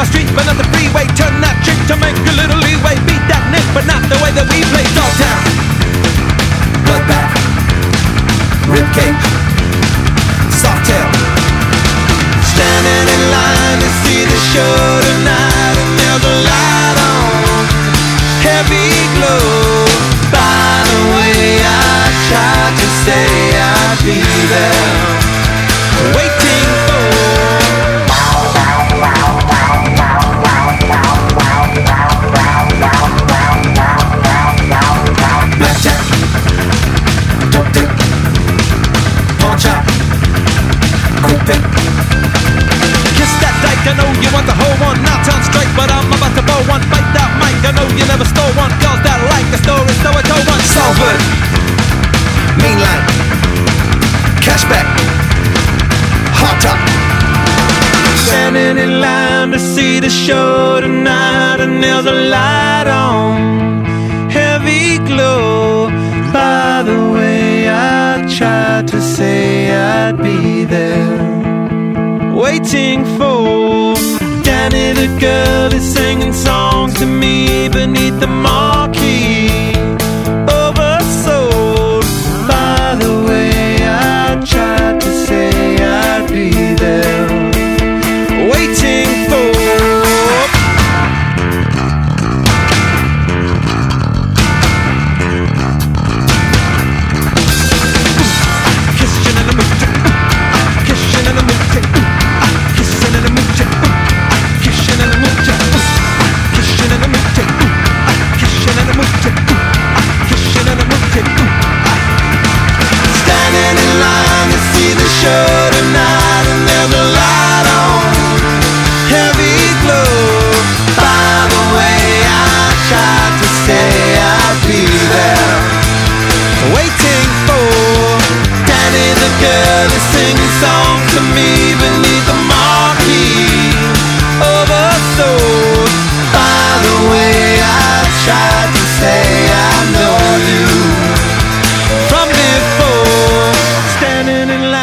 my streets, but not the freeway. Turn that trick to make a little leeway. Beat that nick, but not the way that we play. Dog town, bloodbath, rib cage, soft tail. Standing in line to see the show tonight, and there's a light on, heavy glow. By the way, I tried to say I'd be there, I know you want the whole one. Now turn straight, but I'm about to blow one. Bite that mic, I know you never stole one. Girls that like the story, so I told one. Salford, mean line, cashback, hot top. Standing in line to see the show tonight, and there's a light on, heavy glow. By the way, I tried to say I'd be there, waiting for me beneath the marquee. Show tonight,